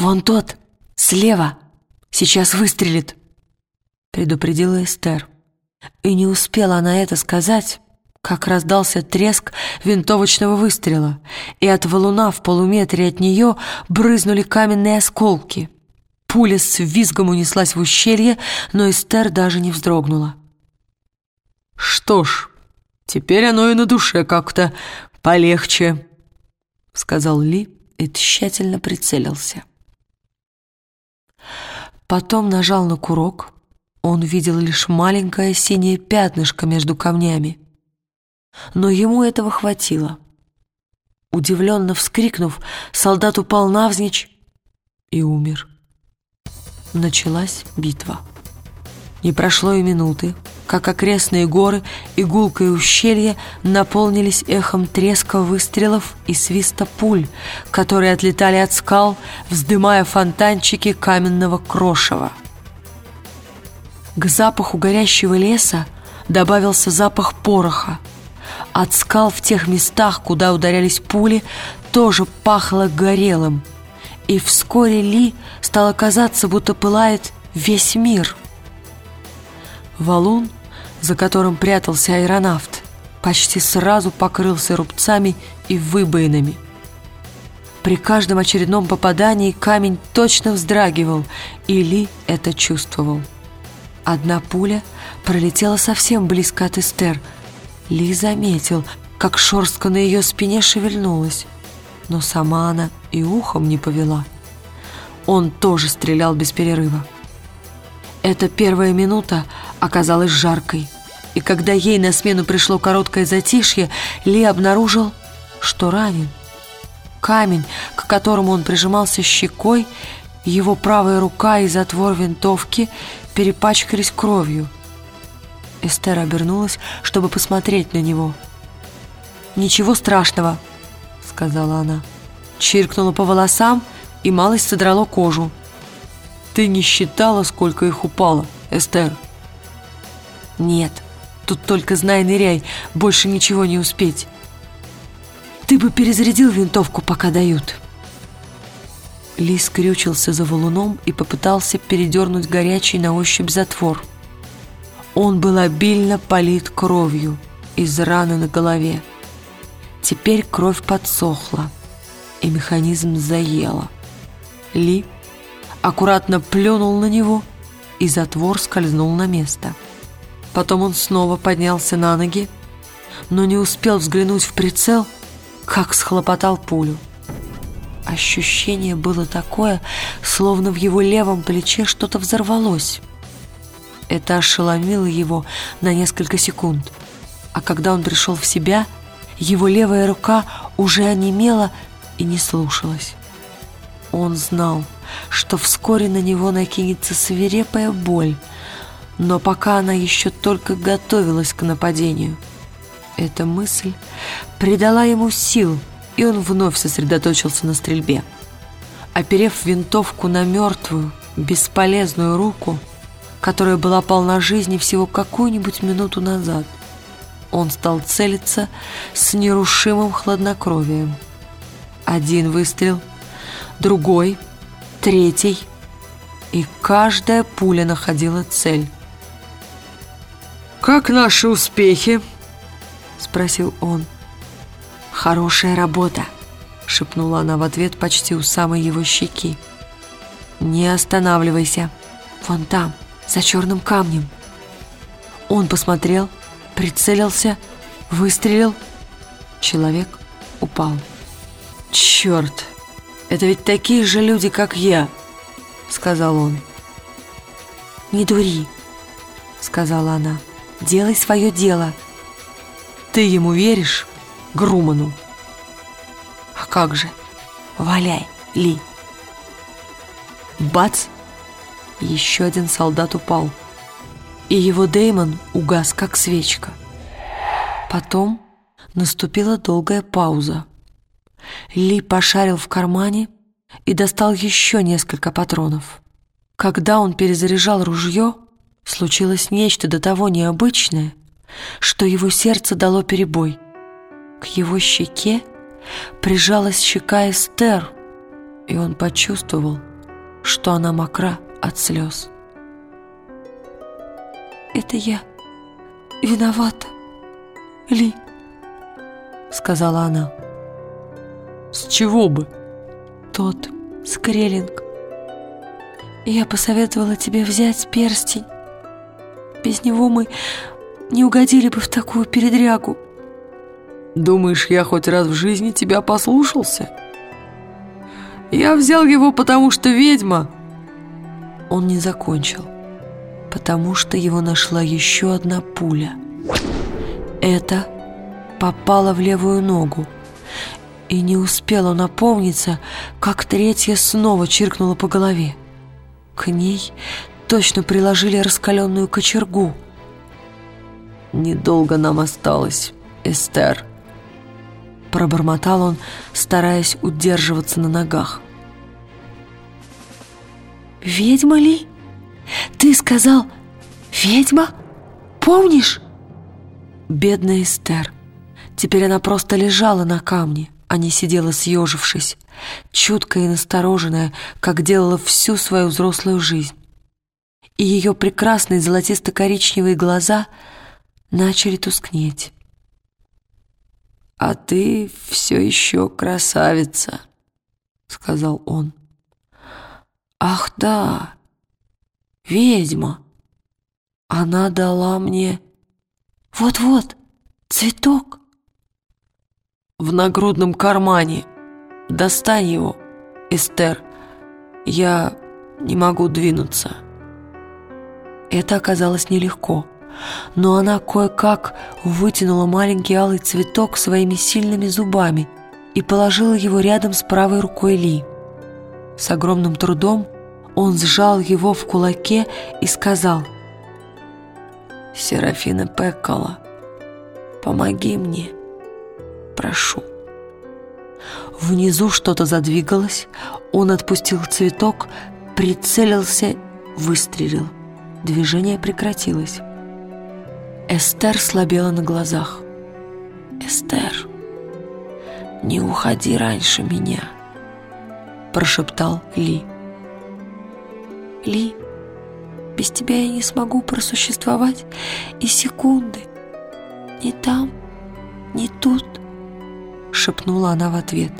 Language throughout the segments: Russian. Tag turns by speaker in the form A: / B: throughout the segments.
A: «Вон тот, слева, сейчас выстрелит», — предупредила Эстер. И не успела она это сказать, как раздался треск винтовочного выстрела, и от валуна в полуметре от нее брызнули каменные осколки. Пуля с визгом унеслась в ущелье, но Эстер даже не вздрогнула.
B: «Что ж, теперь оно и на душе как-то полегче», — сказал Ли и тщательно прицелился.
A: Потом нажал на курок. Он видел лишь маленькое синее пятнышко между камнями. Но ему этого хватило. Удивленно вскрикнув, солдат упал навзничь и умер. Началась битва. Не прошло и минуты, как окрестные горы и гулкое ущелье наполнились эхом треска выстрелов и свиста пуль, которые отлетали от скал, вздымая фонтанчики каменного крошева. К запаху горящего леса добавился запах пороха. От скал в тех местах, куда ударялись пули, тоже пахло горелым. И вскоре Ли стало казаться, будто пылает весь мир. Валун — за которым прятался аэронавт, почти сразу покрылся рубцами и выбоинами. При каждом очередном попадании камень точно вздрагивал, и Ли это чувствовал. Одна пуля пролетела совсем близко от Эстер. Ли заметил, как шорстка на ее спине шевельнулась, но сама она и ухом не повела. Он тоже стрелял без перерыва. Эта первая минута оказалась жаркой. И когда ей на смену пришло короткое затишье, Ли обнаружил, что ранен. Камень, к которому он прижимался щекой, его правая рука и затвор винтовки перепачкались кровью. Эстер обернулась, чтобы посмотреть на него. «Ничего страшного», — сказала она. Чиркнула по волосам и малость содрало кожу. «Ты не считала, сколько их упало, Эстер?» «Нет, тут только знай ныряй, больше ничего не успеть. Ты бы перезарядил винтовку, пока дают». Ли скрючился за валуном и попытался передернуть горячий на ощупь затвор. Он был обильно полит кровью из раны на голове. Теперь кровь подсохла, и механизм заело. Ли аккуратно плюнул на него, и затвор скользнул на место. Потом он снова поднялся на ноги, но не успел взглянуть в прицел, как схлопотал пулю. Ощущение было такое, словно в его левом плече что-то взорвалось. Это ошеломило его на несколько секунд. А когда он пришел в себя, его левая рука уже онемела и не слушалась. Он знал, что вскоре на него накинется свирепая боль, но пока она еще только готовилась к нападению. Эта мысль придала ему сил, и он вновь сосредоточился на стрельбе. Оперев винтовку на мертвую, бесполезную руку, которая была полна жизни всего какую-нибудь минуту назад, он стал целиться с нерушимым хладнокровием. Один выстрел, другой, третий, и каждая пуля находила цель.
B: «Как наши успехи?» — спросил он.
A: «Хорошая работа», — шепнула она в ответ почти у самой его щеки. «Не останавливайся. Вон там, за черным камнем». Он посмотрел, прицелился, выстрелил. Человек упал.
B: «Черт! Это ведь такие же люди, как я!» — сказал он.
A: «Не дури!» — сказала она. «Делай свое дело!»
B: «Ты ему веришь, Груману?»
A: «А как же? Валяй, Ли!» Бац! Еще один солдат упал, и его Деймон угас, как свечка. Потом наступила долгая пауза. Ли пошарил в кармане и достал еще несколько патронов. Когда он перезаряжал ружье, случилось нечто до того необычное, что его сердце дало перебой. К его щеке прижалась щека Эстер, и он почувствовал, что она мокра от слез. «Это я виновата, Ли», — сказала она.
B: «С чего бы?»
A: «Тот скреллинг. Я посоветовала тебе взять перстень. Без него мы не угодили бы в такую передрягу».
B: «Думаешь, я хоть раз в жизни тебя послушался?» «Я взял его, потому что ведьма».
A: Он не закончил, потому что его нашла еще одна пуля. Это попала в левую ногу. И не успел он опомниться, как третья снова чиркнула по голове. К ней точно приложили раскаленную кочергу.
B: «Недолго нам осталось, Эстер», — пробормотал он, стараясь удерживаться на ногах.
A: «Ведьма ли? Ты сказал, ведьма? Помнишь?» Бедная Эстер. Теперь она просто лежала на камне, а не сидела съежившись, чуткая и настороженная, как делала всю свою взрослую жизнь. И ее прекрасные золотисто-коричневые глаза начали тускнеть.
B: «А ты все еще красавица», — сказал он.
A: «Ах да, ведьма! Она дала мне... Вот-вот, цветок!»
B: В нагрудном кармане. Достань его, Эстер. Я не могу двинуться».
A: Это оказалось нелегко, но она кое-как вытянула маленький алый цветок своими сильными зубами и положила его рядом с правой рукой Ли. С огромным трудом он сжал его в кулаке и сказал «Серафина Пеккола, помоги мне» прошу». Внизу что-то задвигалось, он отпустил цветок, прицелился, выстрелил. Движение прекратилось. Эстер слабела на глазах. «Эстер, не уходи раньше меня», — прошептал Ли. «Ли, без тебя я не смогу просуществовать и секунды. Ни там, ни тут». — шепнула она в ответ.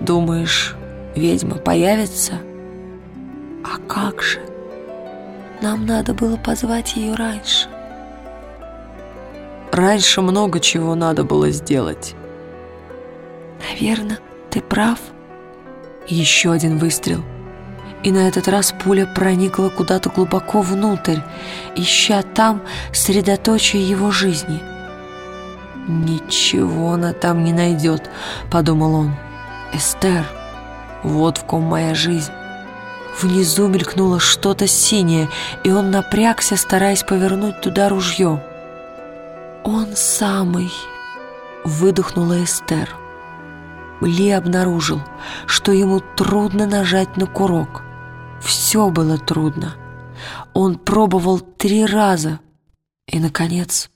A: «Думаешь, ведьма появится?» «А как же? Нам надо было позвать ее раньше».
B: «Раньше много чего надо было сделать».
A: «Наверное, ты прав». Еще один выстрел. И на этот раз пуля проникла куда-то глубоко внутрь, ища там средоточие его жизни — «Ничего она там не найдет», — подумал он. «Эстер, вот в ком моя жизнь». Внизу мелькнуло что-то синее, и он напрягся, стараясь повернуть туда ружье. «Он самый!» — выдохнула Эстер. Ли обнаружил, что ему трудно нажать на курок. Все было трудно. Он пробовал три раза, и, наконец,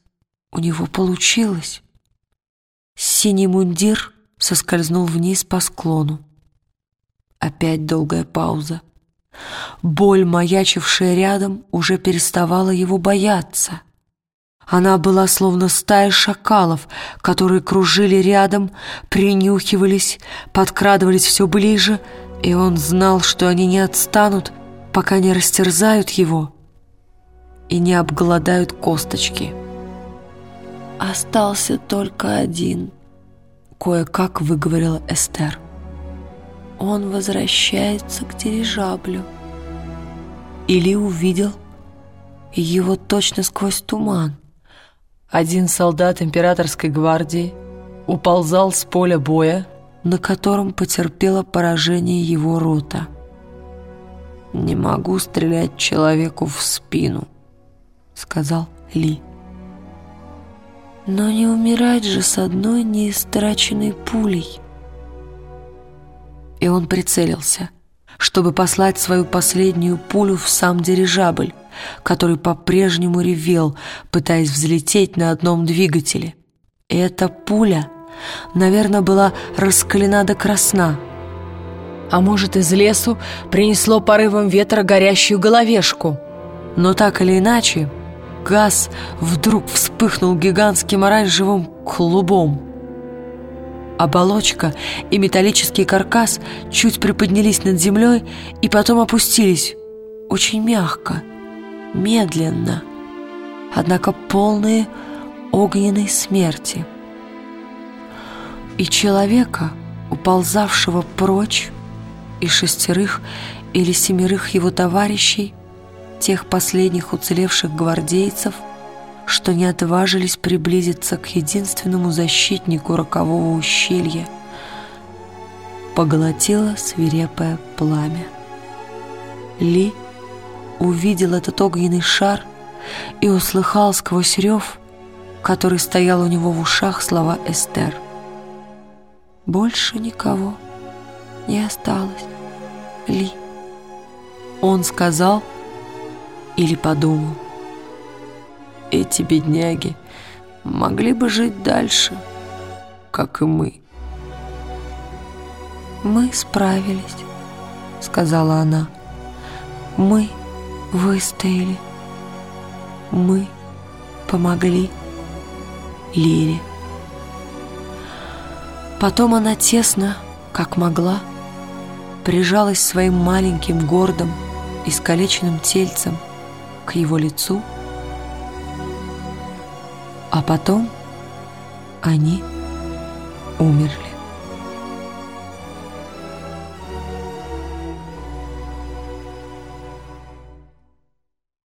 A: у него получилось. Синий мундир соскользнул вниз по склону. Опять долгая пауза. Боль, маячившая рядом, уже переставала его бояться. Она была словно стая шакалов, которые кружили рядом, принюхивались, подкрадывались все ближе, и он знал, что они не отстанут, пока не растерзают его и не обгладают косточки. «Остался только один», — кое-как выговорила Эстер. «Он возвращается к дирижаблю». Или увидел его точно сквозь туман.
B: Один солдат императорской гвардии уползал с поля боя,
A: на котором потерпело поражение его рота.
B: «Не могу стрелять человеку в спину», — сказал Ли.
A: Но не умирать же с одной неистраченной пулей. И он прицелился, чтобы послать свою последнюю пулю в сам дирижабль, который по-прежнему ревел, пытаясь взлететь на одном двигателе. И эта пуля, наверное, была раскалена до красна. А может, из лесу принесло порывом ветра горящую головешку. Но так или иначе, газ вдруг вспыхнул гигантским оранжевым клубом. Оболочка и металлический каркас чуть приподнялись над землей и потом опустились очень мягко, медленно, однако полные огненной смерти. И человека, уползавшего прочь, и шестерых или семерых его товарищей, тех последних уцелевших гвардейцев, что не отважились приблизиться к единственному защитнику рокового ущелья, поглотило свирепое пламя. Ли увидел этот огненный шар и услыхал сквозь рев, который стоял у него в ушах, слова Эстер. Больше никого не осталось. Ли. Он сказал или подумал. Эти бедняги могли бы жить дальше, как и мы. «Мы справились», — сказала она. «Мы выстояли. Мы помогли Лире». Потом она тесно, как могла, прижалась своим маленьким, гордым, искалеченным тельцем к его лицу, а потом они умерли.